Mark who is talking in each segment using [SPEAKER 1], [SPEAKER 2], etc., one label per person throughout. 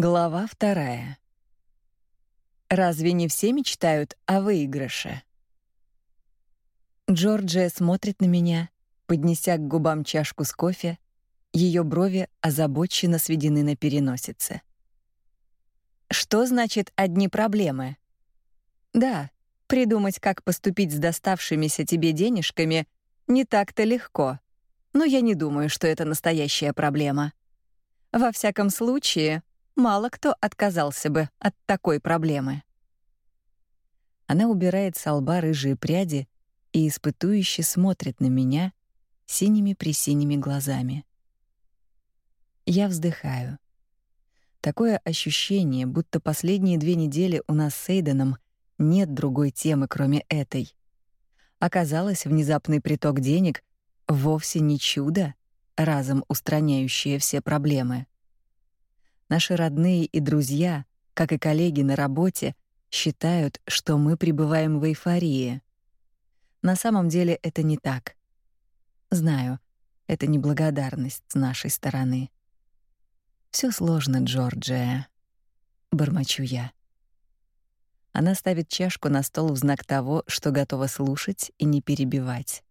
[SPEAKER 1] Глава вторая. Разве не все мечтают о выигрыше? Джорджия смотрит на меня, поднеся к губам чашку с кофе, ее брови озабоченно сведены на переносице. Что значит одни проблемы? Да, придумать, как поступить с доставшимися тебе денежками, не так-то легко. Но я не думаю, что это настоящая проблема. Во всяком случае, мало кто отказался бы от такой проблемы. Она убирает с лба рыжие пряди и испытующе смотрит на меня синими-пресиними глазами. Я вздыхаю. Такое ощущение, будто последние две недели у нас с Эйденом нет другой темы, кроме этой. Оказалось, внезапный приток денег вовсе не чудо, разом устраняющее все проблемы. Наши родные и друзья, как и коллеги на работе, считают, что мы пребываем в эйфории. На самом деле это не так. Знаю, это неблагодарность с нашей стороны. Все сложно, Джорджия, бормочу я. Она ставит чашку на стол в знак того, что готова слушать и не перебивать.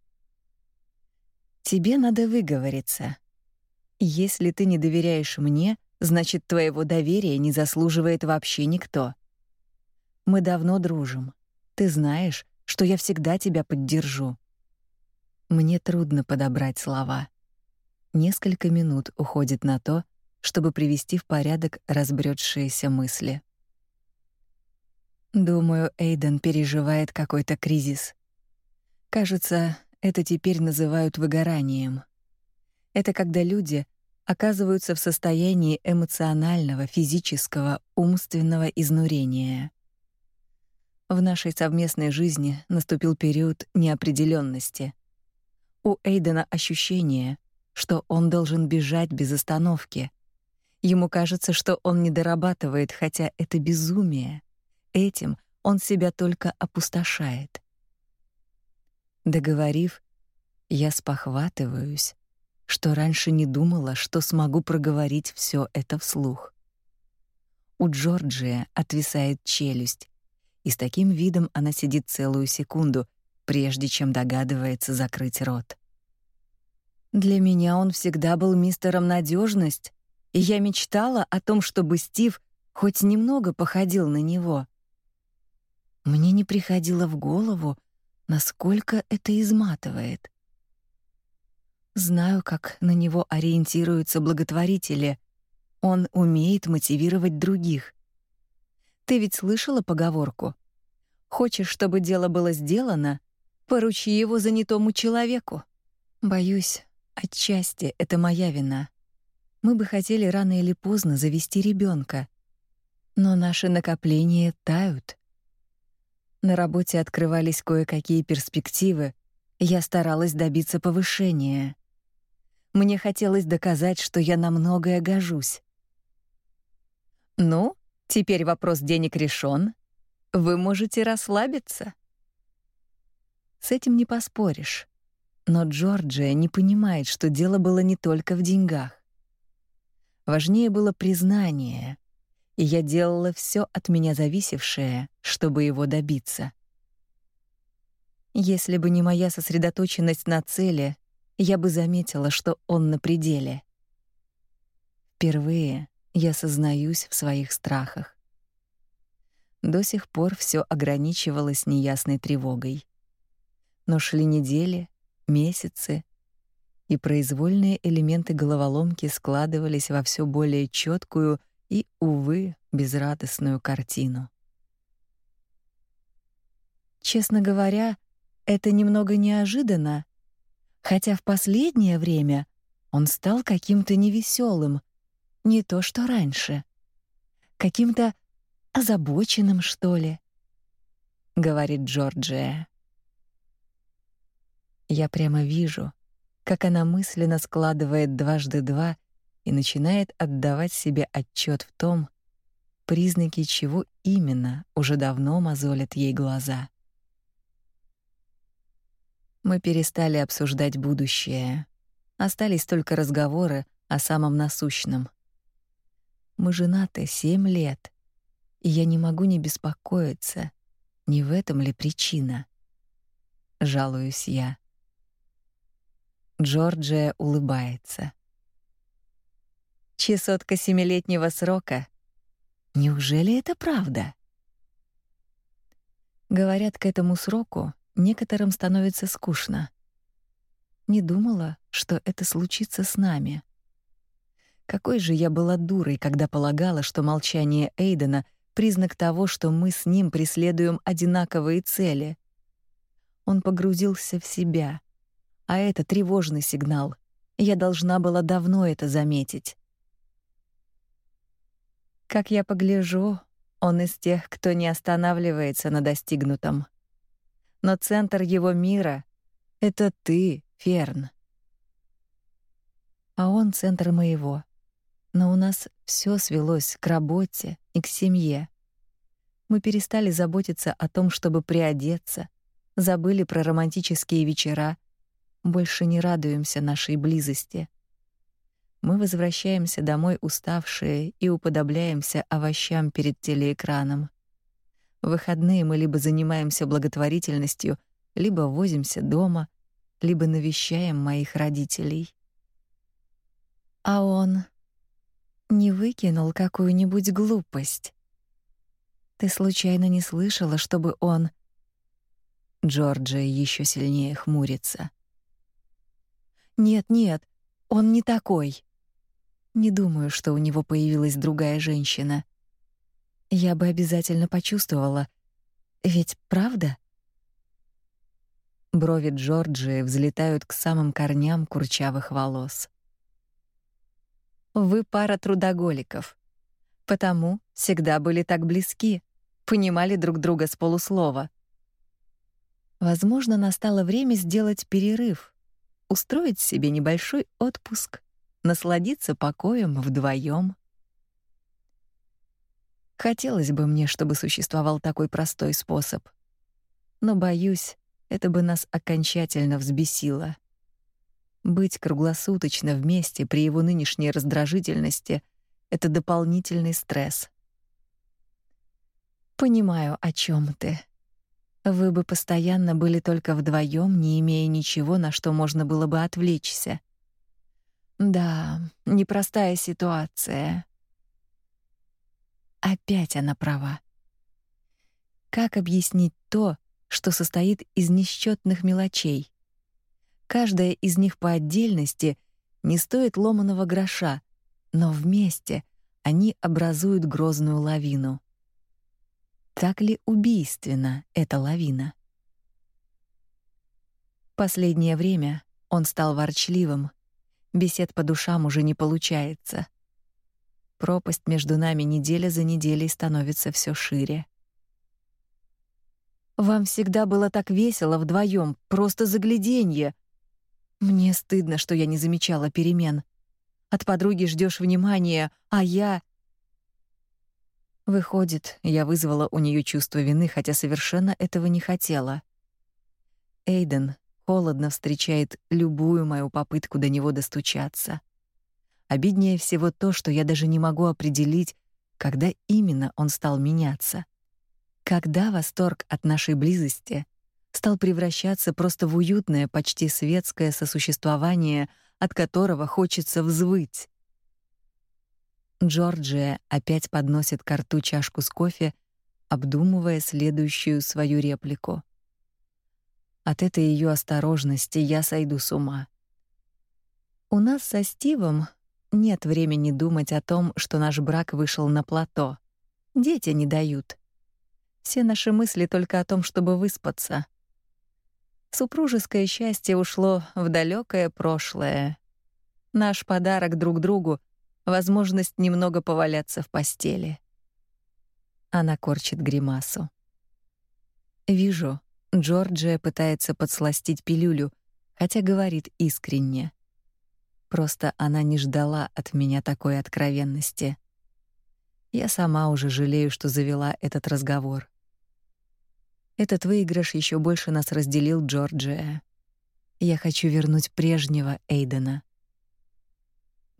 [SPEAKER 1] Тебе надо выговориться. Если ты не доверяешь мне, значит, твоего доверия не заслуживает вообще никто. Мы давно дружим. Ты знаешь, что я всегда тебя поддержу. Мне трудно подобрать слова. Несколько минут уходит на то, чтобы привести в порядок разбрёдшиеся мысли. Думаю, Эйден переживает какой-то кризис. Кажется, это теперь называют выгоранием. Это когда люди оказываются в состоянии эмоционального, физического, умственного изнурения. В нашей совместной жизни наступил период неопределенности. У Эйдена ощущение, что он должен бежать без остановки. Ему кажется, что он не дорабатывает, хотя это безумие. Этим он себя только опустошает. Договорив, я спохватываюсь, что раньше не думала, что смогу проговорить все это вслух. У Джорджия отвисает челюсть, и с таким видом она сидит целую секунду, прежде чем догадывается закрыть рот. Для меня он всегда был мистером надежность, и я мечтала о том, чтобы Стив хоть немного походил на него. Мне не приходило в голову, насколько это изматывает. Знаю, как на него ориентируются благотворители. Он умеет мотивировать других. Ты ведь слышала поговорку: хочешь, чтобы дело было сделано, поручи его занятому человеку. Боюсь, отчасти это моя вина. Мы бы хотели рано или поздно завести ребенка, но наши накопления тают. На работе открывались кое-какие перспективы, я старалась добиться повышения. Мне хотелось доказать, что я на многое гожусь. Ну, теперь вопрос денег решен. Вы можете расслабиться. С этим не поспоришь. Но Джорджия не понимает, что дело было не только в деньгах. Важнее было признание, и я делала все от меня зависевшее, чтобы его добиться. Если бы не моя сосредоточенность на цели, я бы заметила, что он на пределе. Впервые я сознаюсь в своих страхах. До сих пор все ограничивалось неясной тревогой. Но шли недели, месяцы, и произвольные элементы головоломки складывались во все более четкую и, увы, безрадостную картину. Честно говоря, это немного неожиданно, хотя в последнее время он стал каким-то невеселым, не то что раньше, каким-то озабоченным, что ли, говорит Джорджия. Я прямо вижу, как она мысленно складывает дважды два и начинает отдавать себе отчет в том, признаки чего именно уже давно мозолят ей глаза. Мы перестали обсуждать будущее. Остались только разговоры о самом насущном. Мы женаты семь лет, и я не могу не беспокоиться, не в этом ли причина. Жалуюсь я. Джорджия улыбается. Чесотка семилетнего срока. Неужели это правда? Говорят, к этому сроку некоторым становится скучно. Не думала, что это случится с нами. Какой же я была дурой, когда полагала, что молчание Эйдена признак того, что мы с ним преследуем одинаковые цели. Он погрузился в себя, а это тревожный сигнал. Я должна была давно это заметить. Как я погляжу, он из тех, кто не останавливается на достигнутом. Но центр его мира — это ты, Ферн. А он центр моего. Но у нас все свелось к работе и к семье. Мы перестали заботиться о том, чтобы приодеться, забыли про романтические вечера, больше не радуемся нашей близости. Мы возвращаемся домой уставшие и уподобляемся овощам перед телеэкраном. В выходные мы либо занимаемся благотворительностью, либо возимся дома, либо навещаем моих родителей. А он не выкинул какую-нибудь глупость. Ты случайно не слышала, чтобы он Джорджия еще сильнее хмурится. Нет, нет, он не такой. Не думаю, что у него появилась другая женщина. Я бы обязательно почувствовала. Ведь правда? Брови Джорджии взлетают к самым корням курчавых волос. Вы пара трудоголиков. Потому всегда были так близки, понимали друг друга с полуслова. Возможно, настало время сделать перерыв, устроить себе небольшой отпуск насладиться покоем вдвоем. Хотелось бы мне, чтобы существовал такой простой способ. Но боюсь, это бы нас окончательно взбесило. Быть круглосуточно вместе при его нынешней раздражительности это дополнительный стресс. Понимаю, о чем ты. Вы бы постоянно были только вдвоем, не имея ничего, на что можно было бы отвлечься. Да, непростая ситуация. Опять она права. Как объяснить то, что состоит из несчетных мелочей? Каждая из них по отдельности не стоит ломаного гроша, но вместе они образуют грозную лавину. Так ли убийственна эта лавина? Последнее время он стал ворчливым, Бесед по душам уже не получается. Пропасть между нами неделя за неделей становится все шире. Вам всегда было так весело вдвоем, просто загляденье. Мне стыдно, что я не замечала перемен. От подруги ждешь внимания, а я Выходит, я вызвала у нее чувство вины, хотя совершенно этого не хотела. Эйден холодно встречает любую мою попытку до него достучаться. Обиднее всего то, что я даже не могу определить, когда именно он стал меняться. Когда восторг от нашей близости стал превращаться просто в уютное, почти светское сосуществование, от которого хочется взвыть. Джорджия опять подносит к рту чашку с кофе, обдумывая следующую свою реплику. От этой ее осторожности я сойду с ума. У нас со Стивом нет времени думать о том, что наш брак вышел на плато. Дети не дают. Все наши мысли только о том, чтобы выспаться. Супружеское счастье ушло в далекое прошлое. Наш подарок друг другу — возможность немного поваляться в постели. Она корчит гримасу. Вижу, Джорджия пытается подсластить пилюлю, хотя говорит искренне. Просто она не ждала от меня такой откровенности. Я сама уже жалею, что завела этот разговор. Этот выигрыш еще больше нас разделил Джорджия. Я хочу вернуть прежнего Эйдена.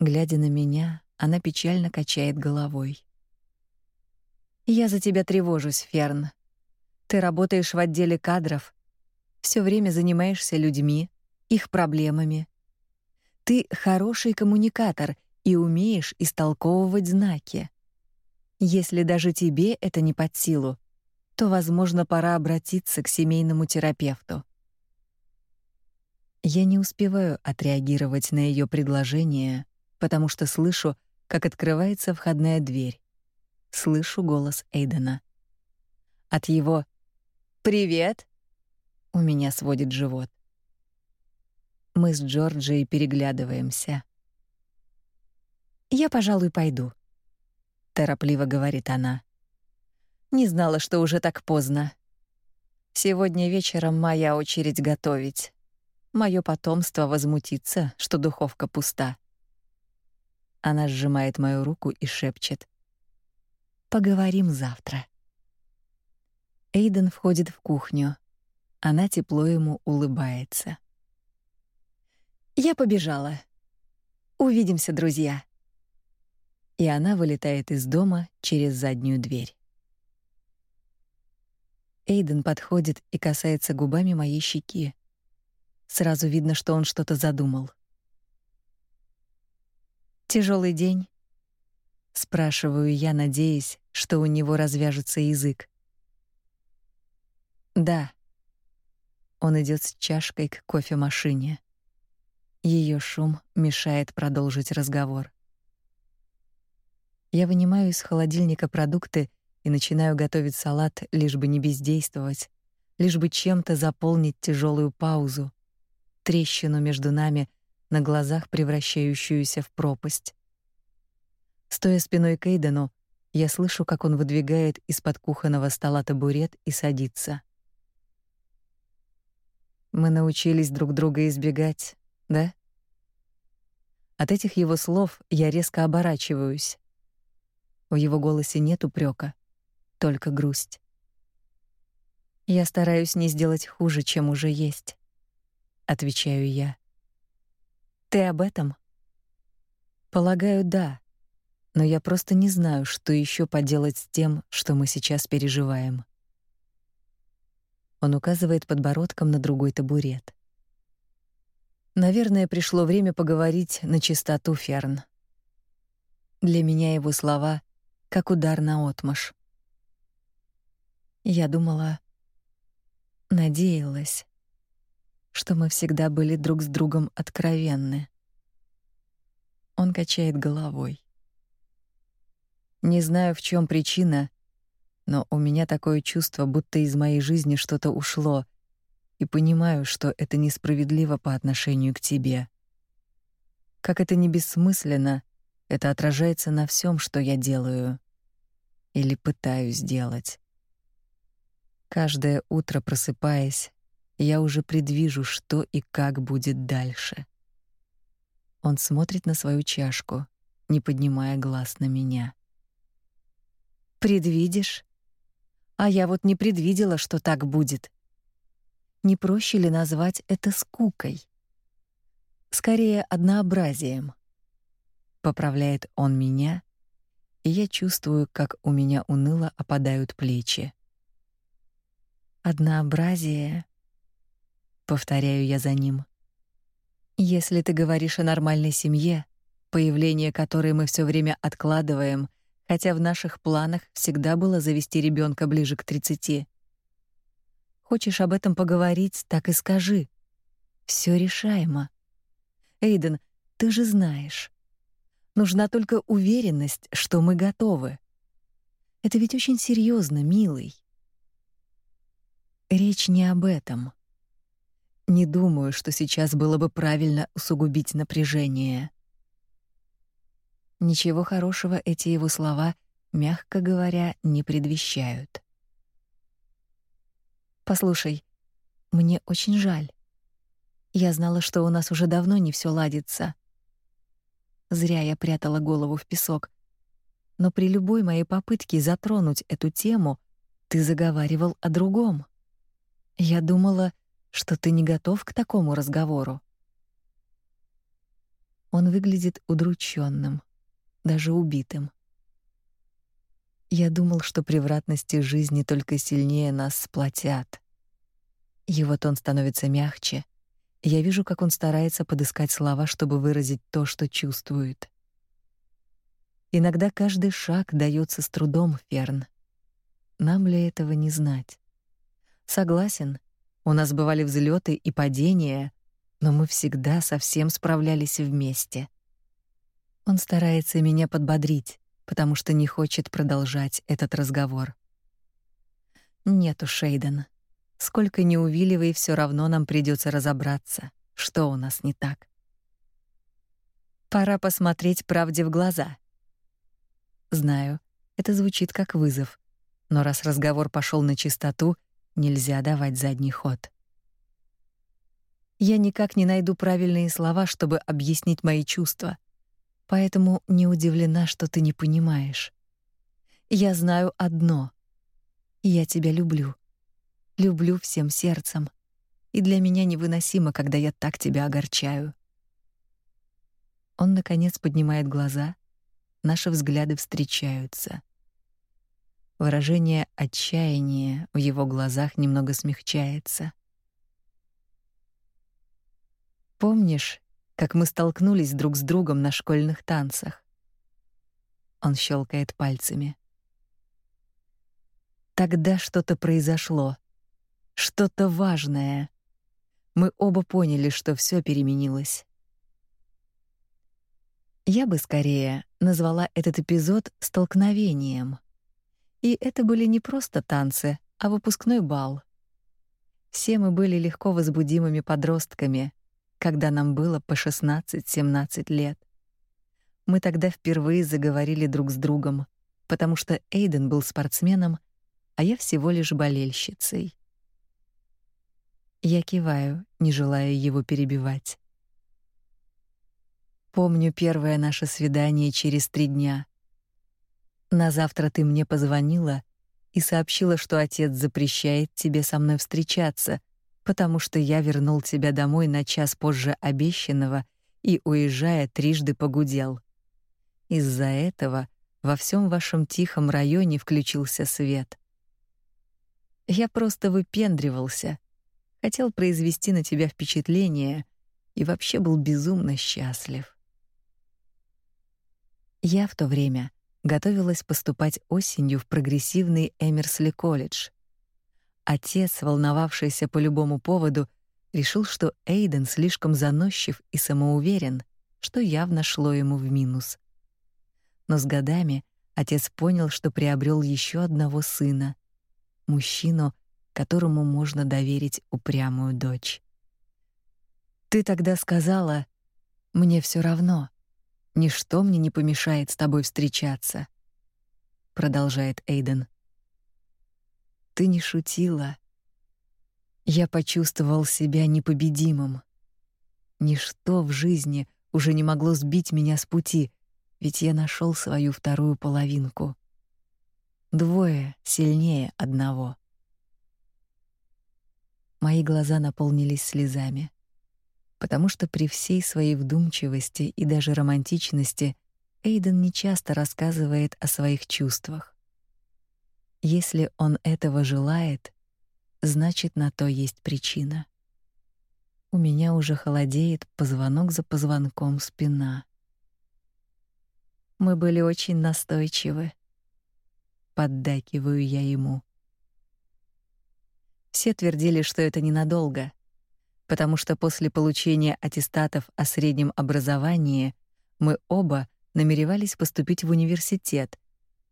[SPEAKER 1] Глядя на меня, она печально качает головой. Я за тебя тревожусь, Ферн. Ты работаешь в отделе кадров, все время занимаешься людьми, их проблемами. Ты хороший коммуникатор и умеешь истолковывать знаки. Если даже тебе это не под силу, то, возможно, пора обратиться к семейному терапевту. Я не успеваю отреагировать на ее предложение, потому что слышу, как открывается входная дверь. Слышу голос Эйдена. От его «Привет!» у меня сводит живот. Мы с Джорджией переглядываемся. «Я, пожалуй, пойду», — торопливо говорит она. «Не знала, что уже так поздно. Сегодня вечером моя очередь готовить. Моё потомство возмутится, что духовка пуста». Она сжимает мою руку и шепчет. «Поговорим завтра». Эйден входит в кухню. Она тепло ему улыбается. «Я побежала. Увидимся, друзья» и она вылетает из дома через заднюю дверь. Эйден подходит и касается губами моей щеки. Сразу видно, что он что-то задумал. Тяжелый день? спрашиваю я, надеясь, что у него развяжется язык. Да. Он идет с чашкой к кофемашине. Ее шум мешает продолжить разговор. Я вынимаю из холодильника продукты и начинаю готовить салат, лишь бы не бездействовать, лишь бы чем-то заполнить тяжелую паузу, трещину между нами, на глазах превращающуюся в пропасть. Стоя спиной к Эйдену, я слышу, как он выдвигает из-под кухонного стола табурет и садится. Мы научились друг друга избегать, да? От этих его слов я резко оборачиваюсь. В его голосе нет упрека, только грусть. Я стараюсь не сделать хуже, чем уже есть, отвечаю я. Ты об этом? Полагаю, да. Но я просто не знаю, что еще поделать с тем, что мы сейчас переживаем. Он указывает подбородком на другой табурет. Наверное, пришло время поговорить на чистоту, Ферн. Для меня его слова как удар на отмаш. Я думала, надеялась, что мы всегда были друг с другом откровенны. Он качает головой. Не знаю, в чем причина, но у меня такое чувство, будто из моей жизни что-то ушло, и понимаю, что это несправедливо по отношению к тебе. Как это не бессмысленно, это отражается на всем, что я делаю или пытаюсь делать. Каждое утро просыпаясь, я уже предвижу, что и как будет дальше. Он смотрит на свою чашку, не поднимая глаз на меня. Предвидишь? А я вот не предвидела, что так будет. Не проще ли назвать это скукой? Скорее однообразием поправляет он меня, и я чувствую, как у меня уныло опадают плечи. Однообразие, повторяю я за ним. Если ты говоришь о нормальной семье, появление которой мы все время откладываем, хотя в наших планах всегда было завести ребенка ближе к 30. Хочешь об этом поговорить, так и скажи. Все решаемо. Эйден, ты же знаешь, Нужна только уверенность, что мы готовы. Это ведь очень серьезно, милый. Речь не об этом. Не думаю, что сейчас было бы правильно усугубить напряжение. Ничего хорошего эти его слова, мягко говоря, не предвещают. Послушай, мне очень жаль. Я знала, что у нас уже давно не все ладится. Зря я прятала голову в песок. Но при любой моей попытке затронуть эту тему, ты заговаривал о другом. Я думала, что ты не готов к такому разговору. Он выглядит удрученным, даже убитым. Я думал, что превратности жизни только сильнее нас сплотят. Его тон становится мягче. Я вижу, как он старается подыскать слова, чтобы выразить то, что чувствует. Иногда каждый шаг дается с трудом, Ферн. Нам ли этого не знать? Согласен, у нас бывали взлеты и падения, но мы всегда совсем справлялись вместе. Он старается меня подбодрить, потому что не хочет продолжать этот разговор. Нет Шейден. Сколько ни увиливай, все равно нам придется разобраться, что у нас не так. Пора посмотреть правде в глаза. Знаю, это звучит как вызов, но раз разговор пошел на чистоту, нельзя давать задний ход. Я никак не найду правильные слова, чтобы объяснить мои чувства. Поэтому не удивлена, что ты не понимаешь. Я знаю одно: я тебя люблю. Люблю всем сердцем. И для меня невыносимо, когда я так тебя огорчаю. Он наконец поднимает глаза, наши взгляды встречаются. Выражение отчаяния в его глазах немного смягчается. Помнишь, как мы столкнулись друг с другом на школьных танцах. Он щелкает пальцами. Тогда что-то произошло, что-то важное. Мы оба поняли, что все переменилось. Я бы скорее назвала этот эпизод столкновением. И это были не просто танцы, а выпускной бал. Все мы были легко возбудимыми подростками, когда нам было по 16-17 лет. Мы тогда впервые заговорили друг с другом, потому что Эйден был спортсменом, а я всего лишь болельщицей. Я киваю, не желая его перебивать. Помню первое наше свидание через три дня. На завтра ты мне позвонила и сообщила, что отец запрещает тебе со мной встречаться, потому что я вернул тебя домой на час позже обещанного и уезжая трижды погудел. Из-за этого во всем вашем тихом районе включился свет. Я просто выпендривался, хотел произвести на тебя впечатление и вообще был безумно счастлив. Я в то время готовилась поступать осенью в прогрессивный Эмерсли колледж. Отец, волновавшийся по любому поводу, решил, что Эйден слишком заносчив и самоуверен, что явно шло ему в минус. Но с годами отец понял, что приобрел еще одного сына, мужчину, которому можно доверить упрямую дочь. Ты тогда сказала: "Мне все равно. Ничто мне не помешает с тобой встречаться", продолжает Эйден. Ты не шутила. Я почувствовал себя непобедимым. Ничто в жизни уже не могло сбить меня с пути, ведь я нашел свою вторую половинку. Двое сильнее одного. Мои глаза наполнились слезами, потому что при всей своей вдумчивости и даже романтичности Эйден нечасто рассказывает о своих чувствах. Если он этого желает, значит, на то есть причина. У меня уже холодеет позвонок за позвонком спина. Мы были очень настойчивы. Поддакиваю я ему. Все твердили, что это ненадолго, потому что после получения аттестатов о среднем образовании мы оба намеревались поступить в университет,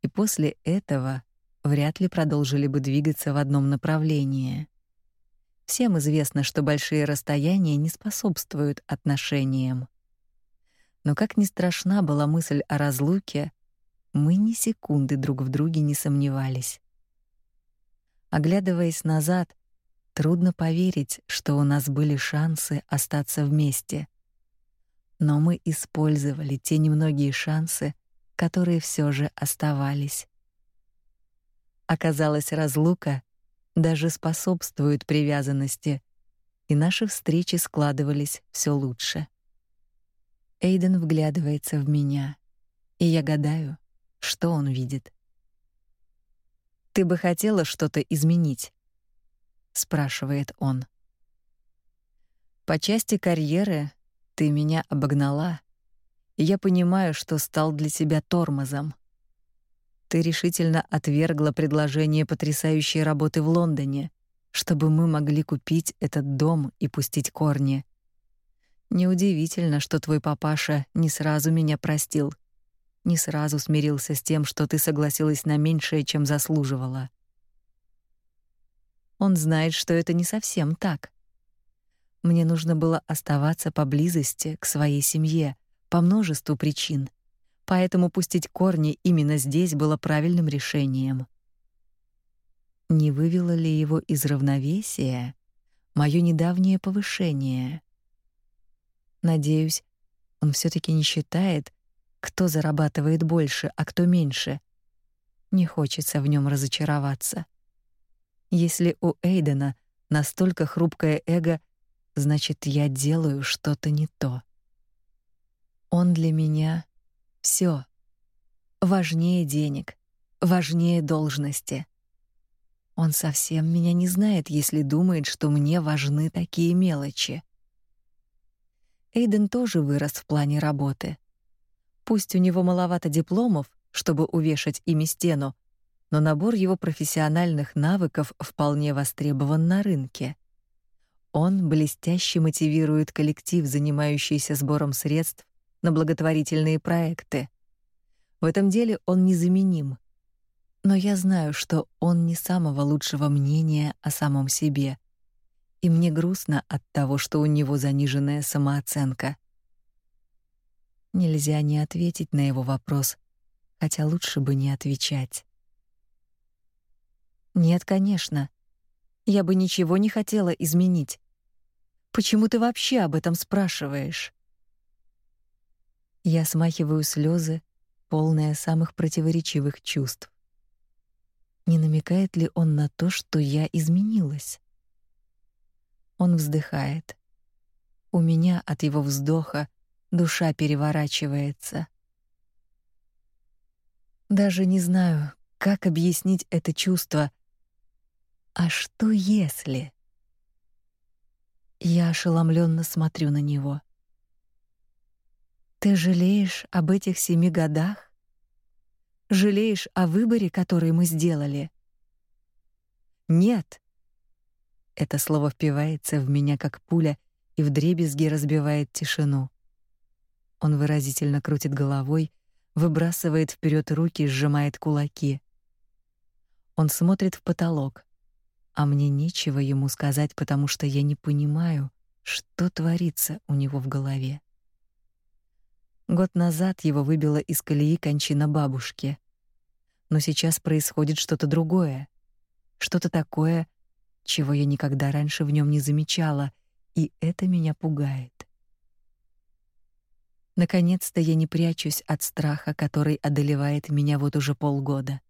[SPEAKER 1] и после этого вряд ли продолжили бы двигаться в одном направлении. Всем известно, что большие расстояния не способствуют отношениям. Но как ни страшна была мысль о разлуке, мы ни секунды друг в друге не сомневались. Оглядываясь назад, трудно поверить, что у нас были шансы остаться вместе. Но мы использовали те немногие шансы, которые все же оставались. Оказалось, разлука даже способствует привязанности, и наши встречи складывались все лучше. Эйден вглядывается в меня. И я гадаю, что он видит. Ты бы хотела что-то изменить? спрашивает он. По части карьеры ты меня обогнала, я понимаю, что стал для тебя тормозом. Ты решительно отвергла предложение потрясающей работы в Лондоне, чтобы мы могли купить этот дом и пустить корни. Неудивительно, что твой папаша не сразу меня простил, не сразу смирился с тем, что ты согласилась на меньшее, чем заслуживала. Он знает, что это не совсем так. Мне нужно было оставаться поблизости к своей семье по множеству причин. Поэтому пустить корни именно здесь было правильным решением. Не вывело ли его из равновесия моё недавнее повышение? Надеюсь, он все таки не считает, кто зарабатывает больше, а кто меньше. Не хочется в нем разочароваться. Если у Эйдена настолько хрупкое эго, значит, я делаю что-то не то. Он для меня все важнее денег, важнее должности. Он совсем меня не знает, если думает, что мне важны такие мелочи. Эйден тоже вырос в плане работы. Пусть у него маловато дипломов, чтобы увешать ими стену, но набор его профессиональных навыков вполне востребован на рынке. Он блестяще мотивирует коллектив, занимающийся сбором средств на благотворительные проекты. В этом деле он незаменим. Но я знаю, что он не самого лучшего мнения о самом себе. И мне грустно от того, что у него заниженная самооценка. Нельзя не ответить на его вопрос, хотя лучше бы не отвечать. Нет, конечно. Я бы ничего не хотела изменить. Почему ты вообще об этом спрашиваешь? Я смахиваю слезы, полные самых противоречивых чувств. Не намекает ли он на то, что я изменилась? Он вздыхает. У меня от его вздоха душа переворачивается. Даже не знаю, как объяснить это чувство, а что если? Я ошеломленно смотрю на него. Ты жалеешь об этих семи годах? Жалеешь о выборе, который мы сделали? Нет. Это слово впивается в меня как пуля и вдребезги разбивает тишину. Он выразительно крутит головой, выбрасывает вперед руки, сжимает кулаки. Он смотрит в потолок а мне нечего ему сказать, потому что я не понимаю, что творится у него в голове. Год назад его выбило из колеи кончина бабушки. Но сейчас происходит что-то другое. Что-то такое, чего я никогда раньше в нем не замечала, и это меня пугает. Наконец-то я не прячусь от страха, который одолевает меня вот уже полгода.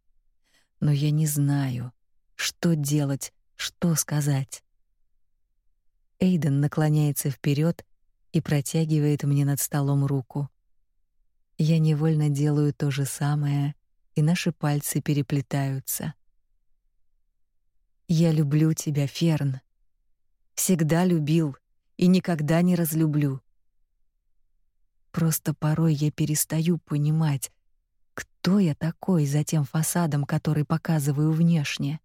[SPEAKER 1] Но я не знаю, что делать, что сказать? Эйден наклоняется вперед и протягивает мне над столом руку. Я невольно делаю то же самое, и наши пальцы переплетаются. Я люблю тебя, Ферн. Всегда любил и никогда не разлюблю. Просто порой я перестаю понимать, кто я такой за тем фасадом, который показываю внешне.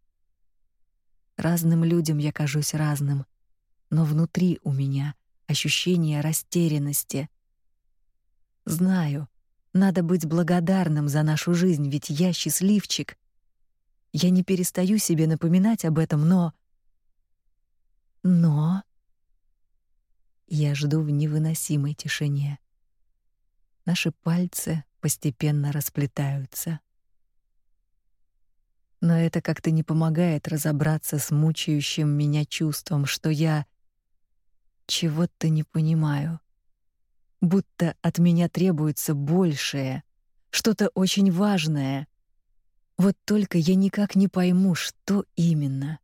[SPEAKER 1] Разным людям я кажусь разным, но внутри у меня ощущение растерянности. Знаю, надо быть благодарным за нашу жизнь, ведь я счастливчик. Я не перестаю себе напоминать об этом, но но я жду в невыносимой тишине. Наши пальцы постепенно расплетаются но это как-то не помогает разобраться с мучающим меня чувством, что я чего-то не понимаю. Будто от меня требуется большее, что-то очень важное. Вот только я никак не пойму, что именно.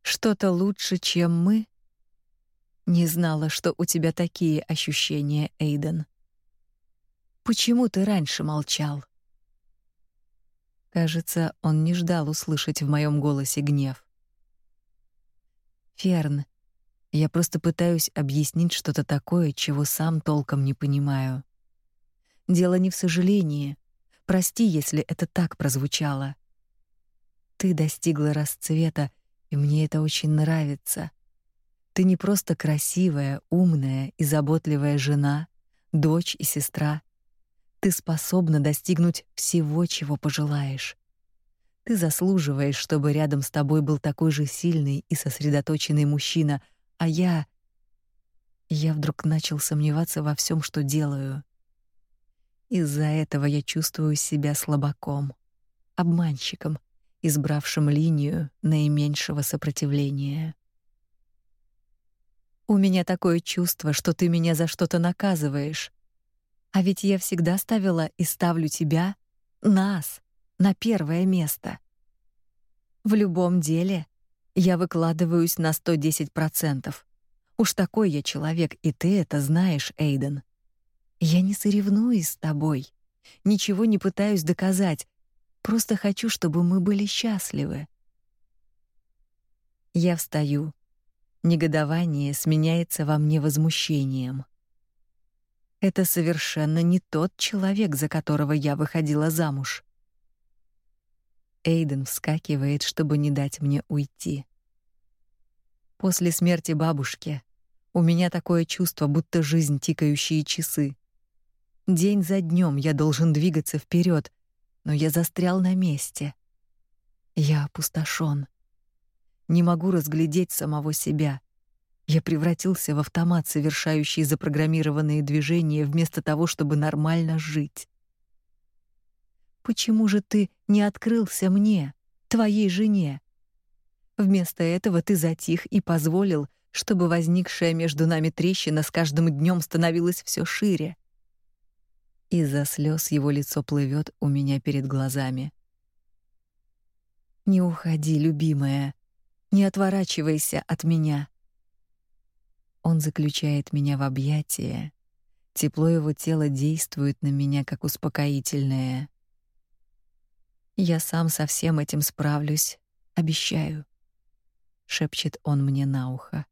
[SPEAKER 1] Что-то лучше, чем мы? Не знала, что у тебя такие ощущения, Эйден. Почему ты раньше молчал? Кажется, он не ждал услышать в моем голосе гнев. Ферн, я просто пытаюсь объяснить что-то такое, чего сам толком не понимаю. Дело не в сожалении. Прости, если это так прозвучало. Ты достигла расцвета, и мне это очень нравится. Ты не просто красивая, умная и заботливая жена, дочь и сестра. Ты способна достигнуть всего, чего пожелаешь. Ты заслуживаешь, чтобы рядом с тобой был такой же сильный и сосредоточенный мужчина, а я я вдруг начал сомневаться во всем, что делаю. Из-за этого я чувствую себя слабаком, обманщиком, избравшим линию наименьшего сопротивления. У меня такое чувство, что ты меня за что-то наказываешь, а ведь я всегда ставила и ставлю тебя, нас, на первое место. В любом деле я выкладываюсь на 110%. Уж такой я человек, и ты это знаешь, Эйден. Я не соревнуюсь с тобой, ничего не пытаюсь доказать, просто хочу, чтобы мы были счастливы. Я встаю. Негодование сменяется во мне возмущением. Это совершенно не тот человек, за которого я выходила замуж. Эйден вскакивает, чтобы не дать мне уйти. После смерти бабушки у меня такое чувство, будто жизнь тикающие часы. День за днем я должен двигаться вперед, но я застрял на месте. Я опустошен. Не могу разглядеть самого себя. Я превратился в автомат, совершающий запрограммированные движения вместо того, чтобы нормально жить. Почему же ты не открылся мне, твоей жене? Вместо этого ты затих и позволил, чтобы возникшая между нами трещина с каждым днем становилась все шире. Из-за слез его лицо плывет у меня перед глазами. Не уходи, любимая. Не отворачивайся от меня. Он заключает меня в объятия. Тепло его тела действует на меня как успокоительное. Я сам со всем этим справлюсь, обещаю, шепчет он мне на ухо.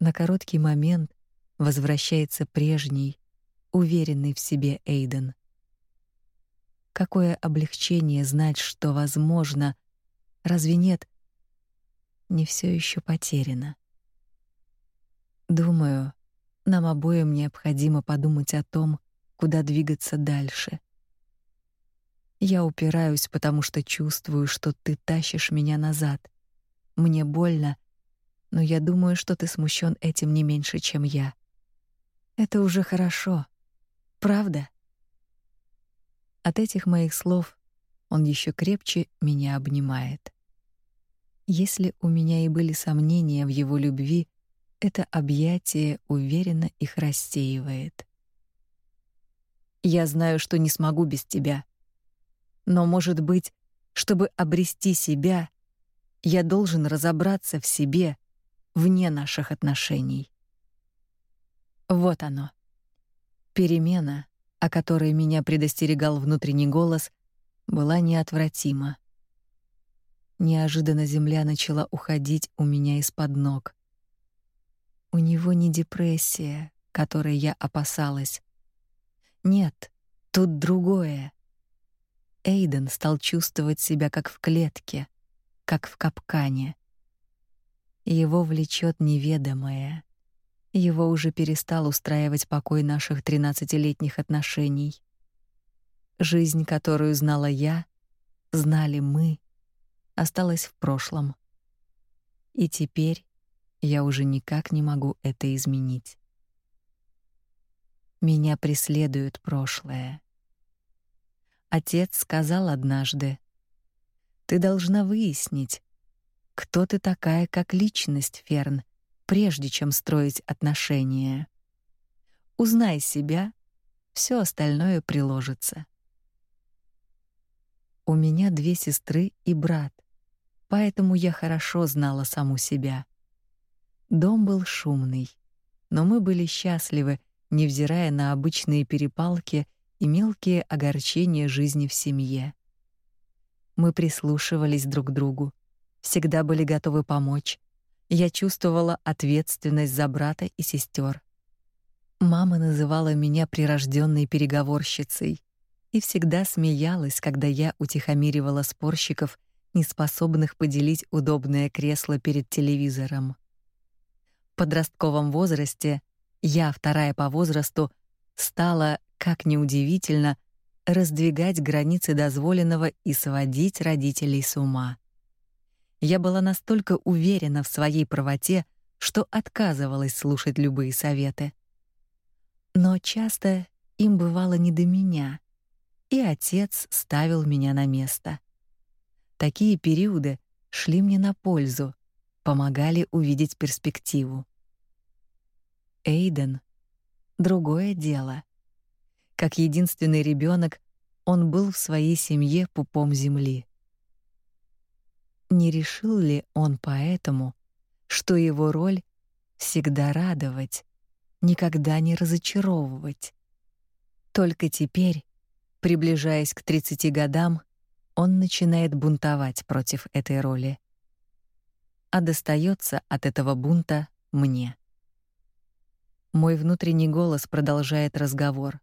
[SPEAKER 1] На короткий момент возвращается прежний, уверенный в себе Эйден. Какое облегчение знать, что возможно, разве нет? Не все еще потеряно. Думаю, нам обоим необходимо подумать о том, куда двигаться дальше. Я упираюсь, потому что чувствую, что ты тащишь меня назад. Мне больно, но я думаю, что ты смущен этим не меньше, чем я. Это уже хорошо. Правда? От этих моих слов он еще крепче меня обнимает. Если у меня и были сомнения в его любви, это объятие уверенно их рассеивает. Я знаю, что не смогу без тебя. Но, может быть, чтобы обрести себя, я должен разобраться в себе вне наших отношений. Вот оно. Перемена, о которой меня предостерегал внутренний голос, была неотвратима. Неожиданно земля начала уходить у меня из-под ног. У него не депрессия, которой я опасалась. Нет, тут другое. Эйден стал чувствовать себя как в клетке, как в капкане. Его влечет неведомое. Его уже перестал устраивать покой наших тринадцатилетних отношений. Жизнь, которую знала я, знали мы, осталась в прошлом. И теперь я уже никак не могу это изменить. Меня преследует прошлое. Отец сказал однажды: "Ты должна выяснить, кто ты такая как личность, Ферн, прежде чем строить отношения. Узнай себя, все остальное приложится". У меня две сестры и брат, поэтому я хорошо знала саму себя. Дом был шумный, но мы были счастливы, невзирая на обычные перепалки и мелкие огорчения жизни в семье. Мы прислушивались друг к другу, всегда были готовы помочь. Я чувствовала ответственность за брата и сестер. Мама называла меня прирожденной переговорщицей и всегда смеялась, когда я утихомиривала спорщиков, не способных поделить удобное кресло перед телевизором. В подростковом возрасте я, вторая по возрасту, стала, как ни удивительно, раздвигать границы дозволенного и сводить родителей с ума. Я была настолько уверена в своей правоте, что отказывалась слушать любые советы. Но часто им бывало не до меня, и отец ставил меня на место. Такие периоды шли мне на пользу, помогали увидеть перспективу. Эйден другое дело. Как единственный ребенок, он был в своей семье пупом земли. Не решил ли он поэтому, что его роль всегда радовать, никогда не разочаровывать? Только теперь, приближаясь к 30 годам, он начинает бунтовать против этой роли. А достается от этого бунта мне. Мой внутренний голос продолжает разговор.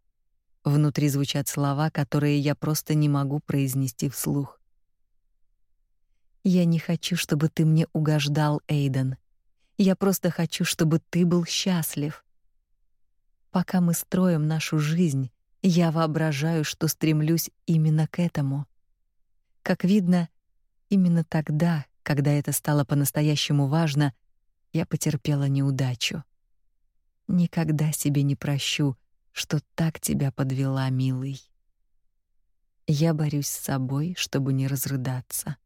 [SPEAKER 1] Внутри звучат слова, которые я просто не могу произнести вслух. Я не хочу, чтобы ты мне угождал, Эйден. Я просто хочу, чтобы ты был счастлив. Пока мы строим нашу жизнь, я воображаю, что стремлюсь именно к этому. Как видно, именно тогда, когда это стало по-настоящему важно, я потерпела неудачу. Никогда себе не прощу, что так тебя подвела, милый. Я борюсь с собой, чтобы не разрыдаться.